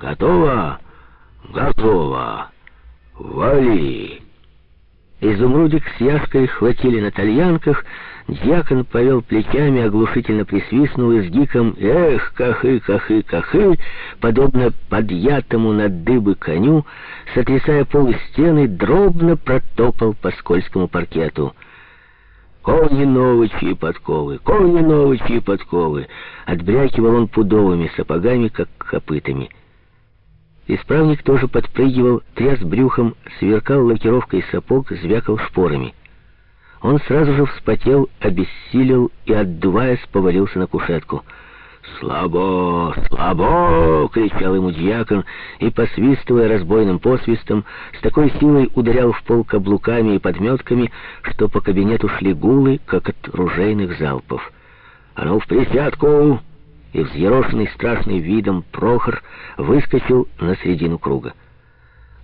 Готово? Готово. Вали!» Изумрудик с Яшкой хватили на тальянках, дьякон повел плечами, оглушительно присвистнул и с гиком «Эх, кахы, кахы, кахы!» подобно подъятому на дыбы коню, сотрясая пол стены, дробно протопал по скользкому паркету. «Кони новочьи подковы, кони новочьи подковы!» Отбрякивал он пудовыми сапогами, как копытами. Исправник тоже подпрыгивал, тряс брюхом, сверкал лакировкой сапог, звякал шпорами. Он сразу же вспотел, обессилел и, отдуваясь, повалился на кушетку. «Слабо! Слабо!» — кричал ему дьякон, и, посвистывая разбойным посвистом, с такой силой ударял в пол каблуками и подметками, что по кабинету шли гулы, как от ружейных залпов. «А ну, в присядку!» И взъерошенный страшным видом Прохор выскочил на середину круга.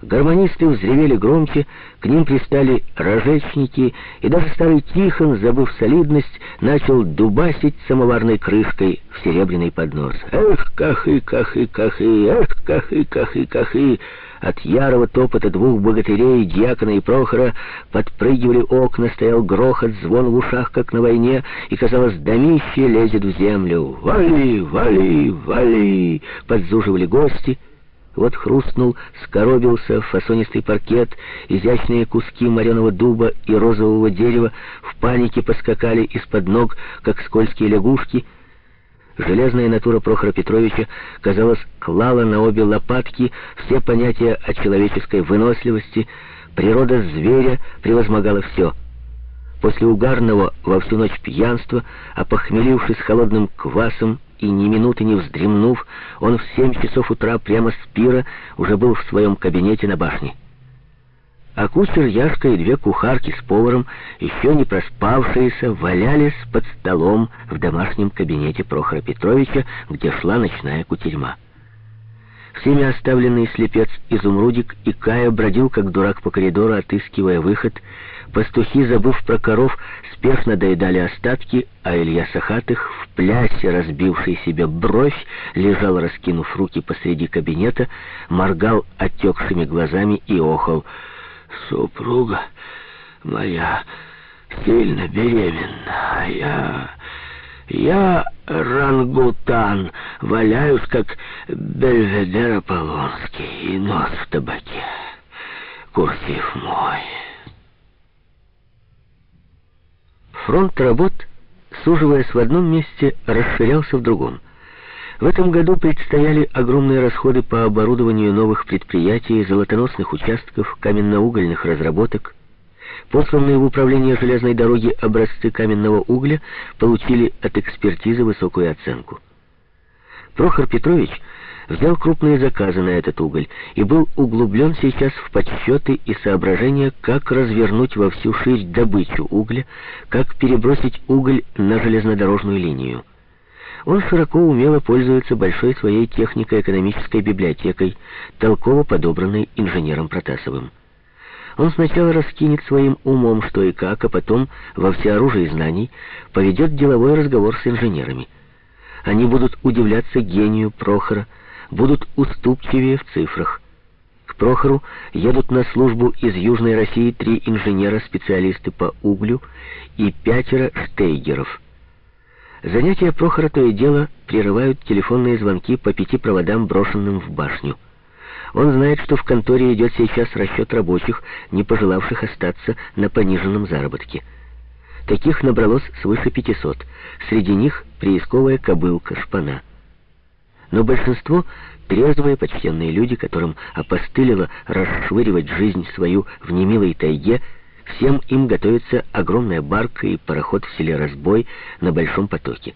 Гармонисты взревели громче, к ним пристали рожечники, и даже старый Тихон, забыв солидность, начал дубасить самоварной крышкой в серебряный поднос. «Эх, кахы, кахы, кахы, эх, кахы, кахы, кахы!» От ярого топота двух богатырей, Дьякона и Прохора, подпрыгивали окна, стоял грохот, звон в ушах, как на войне, и, казалось, домище лезет в землю. «Вали, вали, вали!» — подзуживали гости — вот хрустнул, скоробился фасонистый паркет, изящные куски мореного дуба и розового дерева в панике поскакали из-под ног, как скользкие лягушки. Железная натура Прохора Петровича, казалось, клала на обе лопатки все понятия о человеческой выносливости, природа зверя превозмогала все. После угарного во всю ночь пьянства, опохмелившись холодным квасом и ни минуты не вздремнув, он в семь часов утра прямо с пира уже был в своем кабинете на башне. А кучер Яшка и две кухарки с поваром, еще не проспавшиеся, валялись под столом в домашнем кабинете Прохора Петровича, где шла ночная кутерьма. Всеми оставленный слепец Изумрудик и Кая бродил, как дурак по коридору, отыскивая выход. Пастухи, забыв про коров, спешно доедали остатки, а Илья Сахатых, в плясе разбивший себе бровь, лежал, раскинув руки посреди кабинета, моргал отекшими глазами и охал. «Супруга моя сильно беременна, а я...» Я рангутан, валяюсь, как Бельведер Аполлонский, и нос в табаке. Курсив мой. Фронт работ, суживаясь в одном месте, расширялся в другом. В этом году предстояли огромные расходы по оборудованию новых предприятий, золотоносных участков, каменноугольных разработок, Посланные в управление железной дороги образцы каменного угля получили от экспертизы высокую оценку. Прохор Петрович взял крупные заказы на этот уголь и был углублен сейчас в подсчеты и соображения, как развернуть во всю ширь добычу угля, как перебросить уголь на железнодорожную линию. Он широко умело пользуется большой своей технико-экономической библиотекой, толково подобранной инженером Протасовым. Он сначала раскинет своим умом что и как, а потом во всеоружии знаний поведет деловой разговор с инженерами. Они будут удивляться гению Прохора, будут уступчивее в цифрах. К Прохору едут на службу из Южной России три инженера-специалисты по углю и пятеро штейгеров. Занятия Прохора то и дело прерывают телефонные звонки по пяти проводам, брошенным в башню. Он знает, что в конторе идет сейчас расчет рабочих, не пожелавших остаться на пониженном заработке. Таких набралось свыше 500. Среди них приисковая кобылка, шпана. Но большинство — трезвые, почтенные люди, которым опостылило расшвыривать жизнь свою в немилой тайге, всем им готовится огромная барка и пароход в селе Разбой на Большом потоке.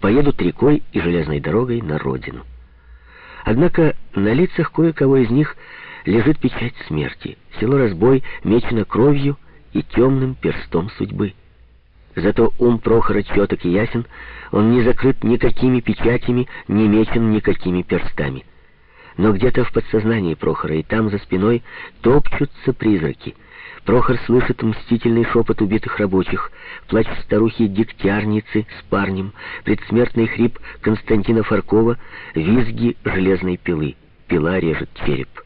Поедут рекой и железной дорогой на родину. Однако на лицах кое-кого из них лежит печать смерти. Село Разбой мечено кровью и темным перстом судьбы. Зато ум Прохора четок и ясен, он не закрыт никакими печатями, не мечен никакими перстами. Но где-то в подсознании Прохора и там за спиной топчутся призраки — Прохор слышит мстительный шепот убитых рабочих, плач старухи-дегтярницы с парнем, предсмертный хрип Константина Фаркова, визги железной пилы. пила режет череп.